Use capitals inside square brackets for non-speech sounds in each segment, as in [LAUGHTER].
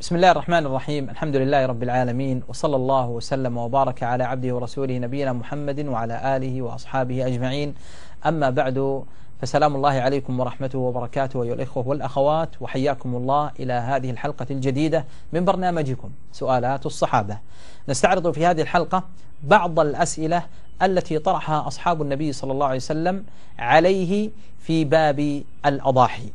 بسم الله الرحمن الرحيم الحمد لله رب العالمين وصلى الله وسلم وبارك على عبده ورسوله نبينا محمد وعلى آله وأصحابه أجمعين أما بعد فسلام الله عليكم ورحمته وبركاته أيها الإخوة والأخوات وحياكم الله إلى هذه الحلقة الجديدة من برنامجكم سؤالات الصحابة نستعرض في هذه الحلقة بعض الأسئلة التي طرحها أصحاب النبي صلى الله عليه وسلم عليه في باب الأضاحي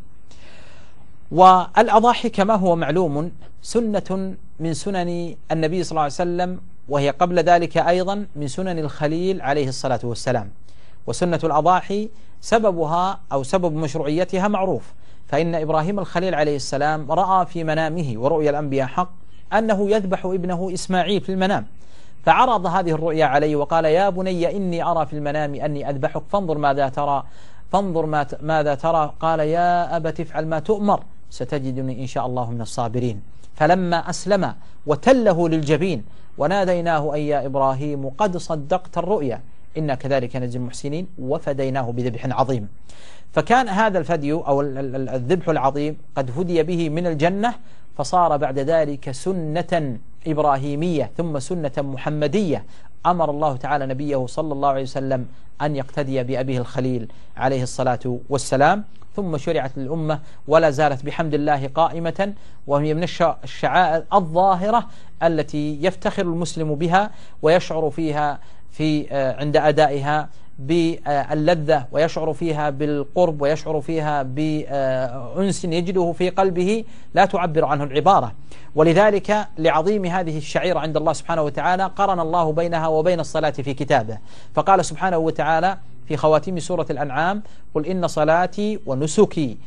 والأضاحي كما هو معلوم سنة من سنن النبي صلى الله عليه وسلم وهي قبل ذلك أيضا من سنن الخليل عليه الصلاة والسلام. وسنة الأضاحي سببها أو سبب مشروعيتها معروف فإن إبراهيم الخليل عليه السلام رأى في منامه ورؤيا الأنبياء حق أنه يذبح ابنه إسماعيل في المنام. فعرض هذه الرؤيا عليه وقال يا بني إني أرى في المنام أني أذبحك فانظر ماذا ترى فانظر ما ماذا ترى. قال يا أبت افعل ما تؤمر. ستجدني إن شاء الله من الصابرين. فلما أسلم وتله للجبين وناديناه أي يا إبراهيم قد صدقت الرؤيا إنا كذلك نجزي المحسنين وفديناه بذبح عظيم. فكان هذا الفدي أو الذبح العظيم قد فدي به من الجنة فصار بعد ذلك سنة إبراهيمية ثم سنة محمدية. أمر الله تعالى نبيه صلى الله عليه وسلم أن يقتدي بأبيه الخليل عليه الصلاة والسلام. ثم شرعت للأمة ولا زالت بحمد الله قائمة وهي من الشعائر الظاهرة التي يفتخر المسلم بها ويشعر فيها في آه، عند أدائها باللذة ويشعر فيها بالقرب ويشعر فيها بأنس يجده في قلبه لا تعبر عنه العبارة. ولذلك لعظيم هذه الشعيرة عند الله سبحانه وتعالى قرن الله بينها وبين الصلاة في كتابه. فقال سبحانه وتعالى في خواتيم سورة الأنعام قل إن صلاتي ونسكي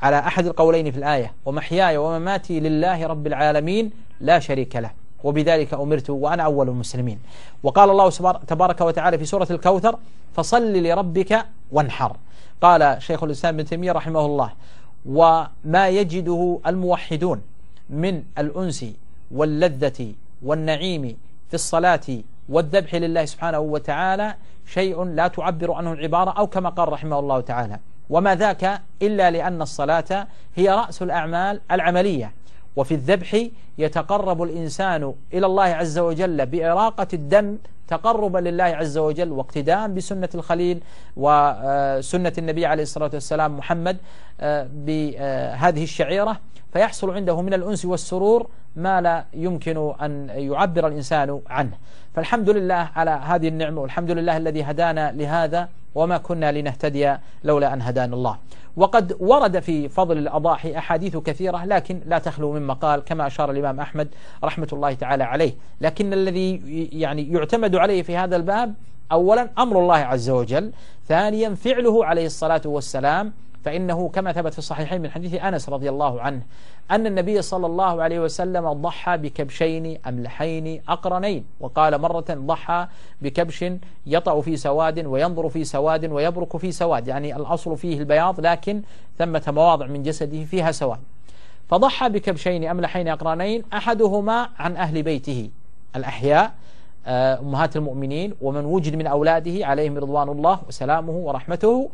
على أحد القولين في الآية ومحياي ومماتي لله رب العالمين لا شريك له. وبذلك أمرت وأنا أول المسلمين. وقال الله تبارك وتعالى في سورة الكوثر فصل لربك وانحر. قال شيخ الإسلام بن تيمية رحمه الله وما يجده الموحدون من الأنس واللذة والنعيم في الصلاة والذبح لله سبحانه وتعالى شيء لا تعبر عنه العبارة أو كما قال رحمه الله تعالى. وما ذاك إلا لأن الصلاة هي رأس الأعمال العملية. وفي الذبح يتقرب الإنسان إلى الله عز وجل بإراقة الدم تقربا لله عز وجل واقتداء بسنة الخليل وسنة النبي عليه الصلاة والسلام محمد آه، بهذه الشعيرة. فيحصل عنده من الأنس والسرور ما لا يمكن أن يعبر الإنسان عنه. فالحمد لله على هذه النعمة والحمد لله الذي هدانا لهذا. وما كنا لنهتدي لولا أن هدانا الله. وقد ورد في فضل الأضاحي أحاديث كثيرة لكن لا تخلو من مقال كما أشار الإمام أحمد رحمة الله تعالى عليه. لكن الذي يعني يعتمد عليه في هذا الباب أولا أمر الله عز وجل ثانيا فعله عليه الصلاة والسلام فإنه كما ثبت في الصحيحين من حديث أنس رضي الله عنه أن النبي صلى الله عليه وسلم ضحى بكبشين أملحين أقرنين وقال مرة ضحى بكبش يطأ في سواد وينظر في سواد ويبرك في سواد يعني الأصل فيه البياض لكن ثمة مواضع من جسده فيها سواد. فضحى بكبشين أملحين أقرنين أحدهما عن أهل بيته الأحياء آه، أمهات المؤمنين ومن وجد من أولاده عليهم رضوان الله وسلامه ورحمته.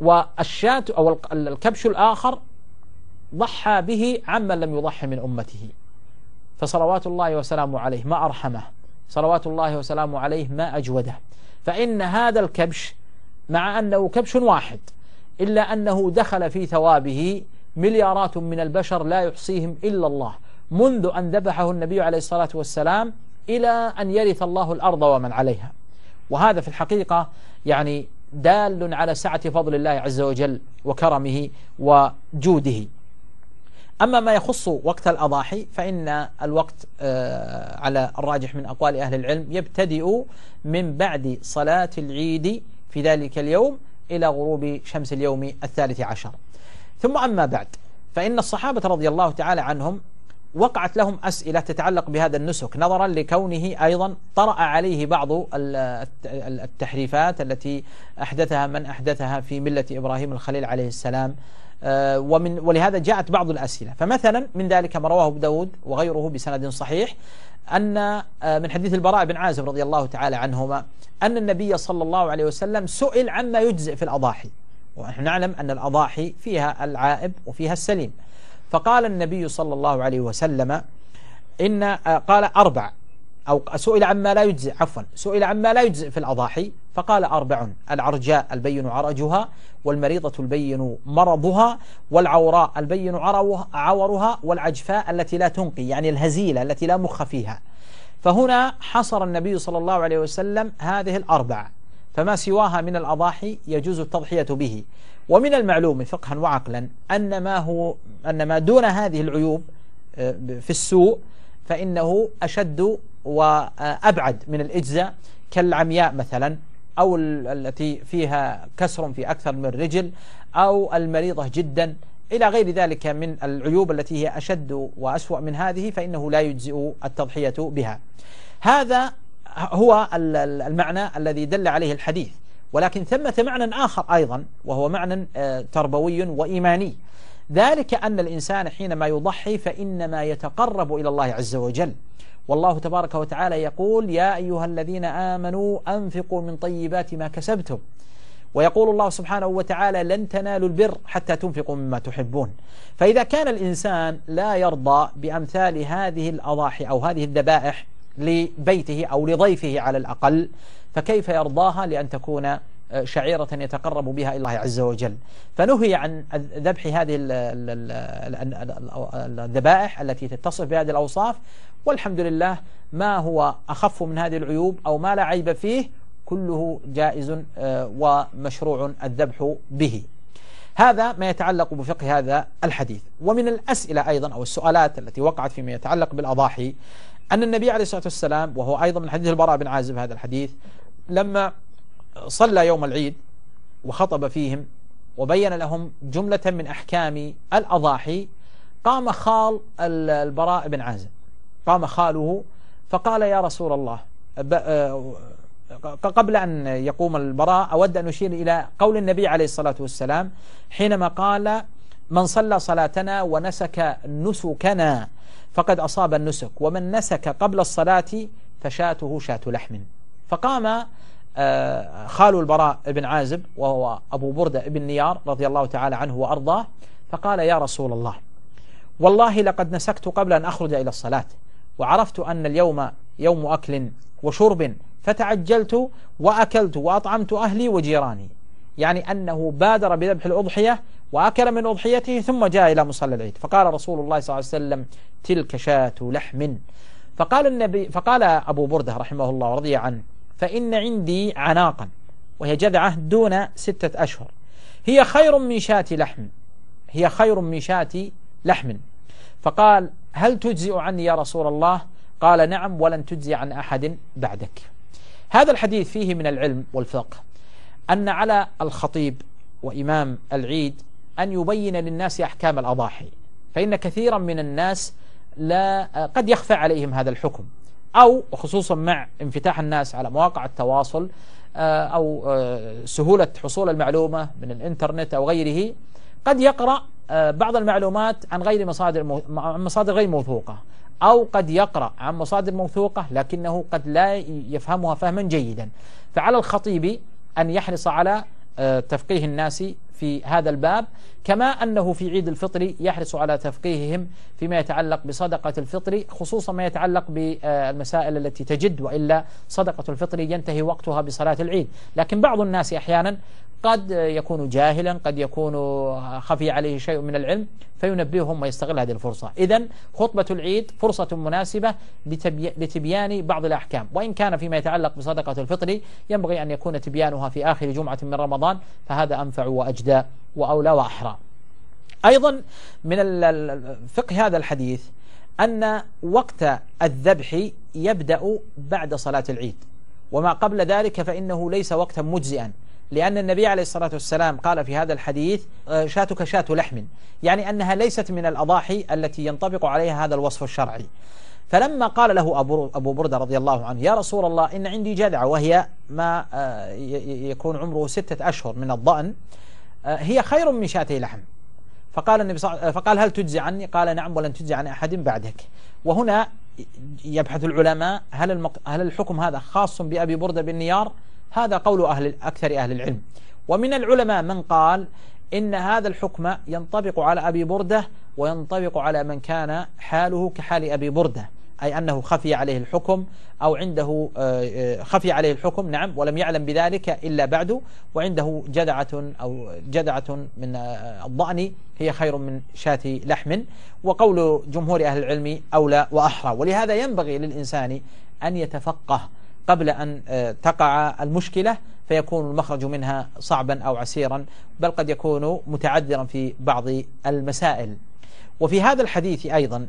والشاة أو الكبش الآخر ضحى به عمن لم يضحي من أمته. فصلوات الله وسلامه عليه ما أرحمه. صلوات الله وسلامه عليه ما أجوده. فإن هذا الكبش مع أنه كبش واحد إلا أنه دخل في ثوابه مليارات من البشر لا يحصيهم إلا الله منذ أن ذبحه النبي عليه الصلاة والسلام إلى أن يرث الله الأرض ومن عليها. وهذا في الحقيقة يعني دال على سعة فضل الله عز وجل وكرمه وجوده. أما ما يخص وقت الأضاحي فإن الوقت آه، على الراجح من أقوال أهل العلم يبتدئ من بعد صلاة العيد في ذلك اليوم إلى غروب شمس اليوم الثالث عشر. ثم أما بعد فإن الصحابة رضي الله تعالى عنهم وقعت لهم أسئلة تتعلق بهذا النسك نظرا لكونه أيضا طرأ عليه بعض التحريفات التي أحدثها من أحدثها في ملة إبراهيم الخليل عليه السلام. آه، ومن ولهذا جاءت بعض الأسئلة. فمثلا من ذلك ما رواه داود وغيره بسند صحيح أن آه، من حديث البراء بن عازب رضي الله تعالى عنهما أن النبي صلى الله عليه وسلم سئل عما يجزئ في الأضاحي. ونحن نعلم أن الأضاحي فيها العائب وفيها السليم. فقال النبي صلى الله عليه وسلم إن آه، قال أربع أو سئل عما لا يجزئ عفوا سئل عما لا يجزئ في الأضاحي فقال أربع العرجاء البين عرجها والمريضة البين مرضها والعوراء البين عورها والعجفاء التي لا تنقي يعني الهزيلة التي لا مخ فيها. فهنا حصر النبي صلى الله عليه وسلم هذه الأربع. فما سواها من الأضاحي يجوز التضحية به. ومن المعلوم فقها وعقلا أن ما هو أن ما دون هذه العيوب آه، في السوء فإنه أشد وأبعد من الإجزاء كالعمياء مثلا أو التي فيها كسر في أكثر من رجل أو المريضة جدا. إلى غير ذلك من العيوب التي هي أشد وأسوأ من هذه فإنه لا يجزئ التضحية بها. هذا هو المعنى الذي دل عليه الحديث. ولكن ثمة معنى آخر أيضا وهو معنى آه، تربوي وإيماني. ذلك أن الإنسان حينما يضحي فإنما يتقرب إلى الله عز وجل. والله تبارك وتعالى يقول يا أيها الذين آمنوا أنفقوا من طيبات ما كسبتم. ويقول الله سبحانه وتعالى لن تنالوا البر حتى تنفقوا مما تحبون. فإذا كان الإنسان لا يرضى بأمثال هذه الأضاحي أو هذه الذبائح لبيته أو لضيفه على الأقل فكيف يرضاها لأن تكون شعيرة يتقرب بها إلى الله عز وجل؟ فنهي عن ذبح هذه الذبائح التي تتصف بهذه الأوصاف والحمد لله ما هو أخف من هذه العيوب أو ما لا عيب فيه كله جائز آه، ومشروع الذبح به. هذا ما يتعلق بفقه هذا الحديث. ومن الأسئلة أيضا أو السؤالات التي وقعت فيما يتعلق بالأضاحي أن النبي عليه الصلاة والسلام وهو أيضا من حديث البراء بن عازب هذا الحديث لما صلى يوم العيد وخطب فيهم وبين لهم جملة من أحكام الأضاحي قام خال البراء بن عازب. قام خاله فقال يا رسول الله آه، قبل أن يقوم البراء أود أن أشير إلى قول النبي عليه الصلاة والسلام حينما قال من صلى صلاتنا ونسك نسكنا فقد أصاب النسك ومن نسك قبل الصلاة فشاته شاة لحم. فقام آه، خال البراء بن عازب وهو أبو بردة بن نيار رضي الله تعالى عنه وأرضاه فقال يا رسول الله والله لقد نسكت قبل أن أخرج إلى الصلاة وعرفت أن اليوم يوم أكل وشرب فتعجلت وأكلت وأطعمت أهلي وجيراني. يعني أنه بادر بذبح الأضحية وأكل من أضحيته ثم جاء إلى مصلى العيد. فقال رسول الله صلى الله عليه وسلم تلك شاة لحم. فقال النبي فقال أبو بردة رحمه الله ورضي عنه فإن عندي عناقا وهي جذعة دون ستة أشهر. هي خير من شاة لحم هي خير من شاة لحم. فقال هل تجزئ عني يا رسول الله؟ قال نعم ولن تجزي عن أحد بعدك. هذا الحديث فيه من العلم والفقه أن على الخطيب وإمام العيد أن يبين للناس أحكام الأضاحي. فإن كثيرا من الناس لا قد يخفى عليهم هذا الحكم. أو خصوصا مع انفتاح الناس على مواقع التواصل آه، أو آه، سهولة حصول المعلومة من الإنترنت أو غيره. قد يقرأ آه، بعض المعلومات عن غير مصادر مصادر غير موثوقة. أو قد يقرأ عن مصادر موثوقة لكنه قد لا يفهمها فهما جيدا. فعلى الخطيب أن يحرص على تفقيه الناس في هذا الباب كما أنه في عيد الفطر يحرص على تفقيههم فيما يتعلق بصدقة الفطر خصوصا ما يتعلق بالمسائل التي تجد وإلا صدقة الفطر ينتهي وقتها بصلاة العيد. لكن بعض الناس أحيانا قد يكون جاهلا قد يكون خفي عليه شيء من العلم فينبههم ويستغل هذه الفرصة. إذا خطبة العيد فرصة مناسبة لتبيان بعض الأحكام. وإن كان فيما يتعلق بصدقة الفطر ينبغي أن يكون تبيانها في آخر جمعة من رمضان فهذا أنفع وأجدى وأولى وأحرى. أيضا من فقه هذا الحديث أن وقت الذبح يبدأ بعد صلاة العيد. وما قبل ذلك فإنه ليس وقتا مجزئا. لأن النبي عليه الصلاة والسلام قال في هذا الحديث آه، شاتك شات لحم. يعني أنها ليست من الأضاحي التي ينطبق عليها هذا الوصف الشرعي. فلما قال له أبو, بردة رضي الله عنه يا رسول الله إن عندي جذعة وهي ما آه، يكون عمره ستة أشهر من الضأن آه، هي خير من شاتي لحم. فقال النبي فقال هل تجزي عني؟ قال نعم ولن تجزي عن أحد بعدك. وهنا يبحث العلماء هل. هل الحكم هذا خاص بأبي بردة بالنيار؟ هذا قول أهل أكثر أهل العلم. ومن العلماء من قال إن هذا الحكم ينطبق على أبي بردة وينطبق على من كان حاله كحال أبي بردة أي أنه خفي عليه الحكم أو عنده آه، آه، خفي عليه الحكم نعم ولم يعلم بذلك إلا بعد وعنده جدعة أو جدعة من آه، الضأن هي خير من شاة لحم وقول جمهور أهل العلم أولى وأحرى. ولهذا ينبغي للإنسان أن يتفقه قبل أن تقع المشكلة فيكون المخرج منها صعبا أو عسيرا بل قد يكون متعذرا في بعض المسائل. وفي هذا الحديث أيضا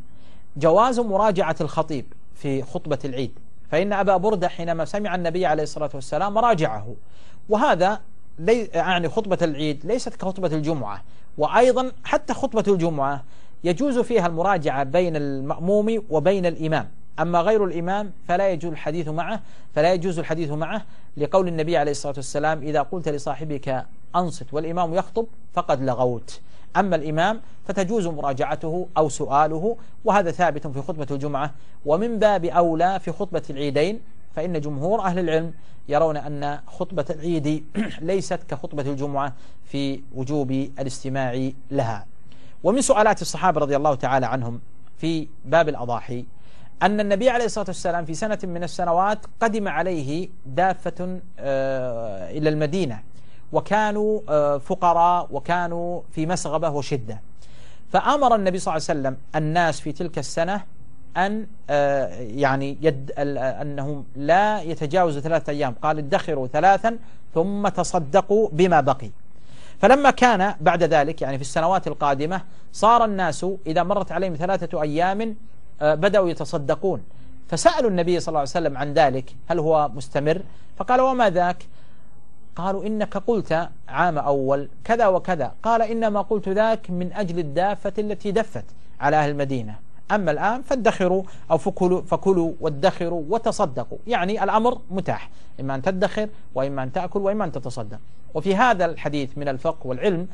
جواز مراجعة الخطيب في خطبة العيد. فإن أبا بردة حينما سمع النبي عليه الصلاة والسلام راجعه. وهذا يعني خطبة العيد ليست كخطبة الجمعة. وأيضا حتى خطبة الجمعة يجوز فيها المراجعة بين المأموم وبين الإمام. أما غير الإمام فلا يجوز الحديث معه فلا يجوز الحديث معه لقول النبي عليه الصلاة والسلام إذا قلت لصاحبك أنصت والإمام يخطب فقد لغوت. أما الإمام فتجوز مراجعته أو سؤاله وهذا ثابت في خطبة الجمعة. ومن باب أولى في خطبة العيدين فإن جمهور أهل العلم يرون أن خطبة العيد [CLEARS THROAT] ليست كخطبة الجمعة في وجوب الاستماع لها. ومن سؤالات الصحابة رضي الله تعالى عنهم في باب الأضاحي أن النبي عليه الصلاة والسلام في سنة من السنوات قدم عليه دافة آه، إلى المدينة وكانوا آه، فقراء وكانوا في مسغبة وشدة. فأمر النبي صلى الله عليه وسلم الناس في تلك السنة أن آه، يعني يد أنهم لا يتجاوزوا ثلاثة أيام. قال ادخروا ثلاثا ثم تصدقوا بما بقي. فلما كان بعد ذلك يعني في السنوات القادمة صار الناس إذا مرت عليهم ثلاثة أيام بدأوا يتصدقون. فسألوا النبي صلى الله عليه وسلم عن ذلك هل هو مستمر؟ فقال وما ذاك؟ قالوا إنك قلت عام أول كذا وكذا. قال إنما قلت ذاك من أجل الدافة التي دفت على أهل المدينة. أما الآن فادخروا أو فكلوا, فكلوا وادخروا وتصدقوا. يعني الأمر متاح. إما أن تدخر وإما أن تأكل وإما أن تتصدق. وفي هذا الحديث من الفقه والعلم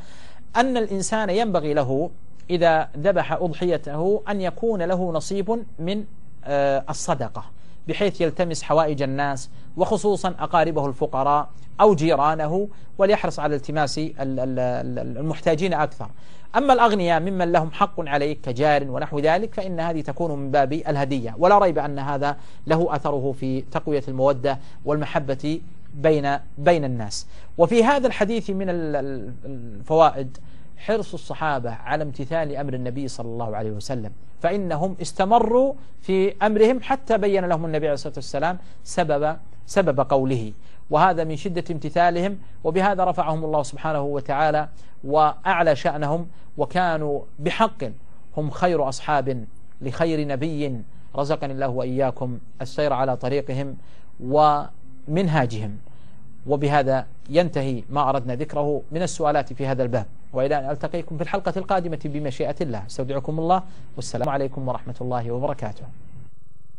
أن الإنسان ينبغي له إذا ذبح أضحيته أن يكون له نصيب من آه، الصدقة بحيث يلتمس حوائج الناس وخصوصا أقاربه الفقراء أو جيرانه وليحرص على التماس المحتاجين أكثر. أما الأغنياء ممن لهم حق عليك كجار ونحو ذلك فإن هذه تكون من باب الهدية. ولا ريب أن هذا له أثره في تقوية المودة والمحبة بين بين الناس. وفي هذا الحديث من الفوائد حرص الصحابة على امتثال أمر النبي صلى الله عليه وسلم فإنهم استمروا في أمرهم حتى بين لهم النبي عليه الصلاة والسلام سبب سبب قوله. وهذا من شدة امتثالهم وبهذا رفعهم الله سبحانه وتعالى وأعلى شأنهم وكانوا بحق هم خير أصحاب لخير نبي رزقني الله وإياكم السير على طريقهم ومنهاجهم. وبهذا ينتهي ما أردنا ذكره من السؤالات في هذا الباب. وإلى أن ألتقيكم في الحلقة القادمة بمشيئة الله. أستودعكم الله. والسلام عليكم ورحمة الله وبركاته.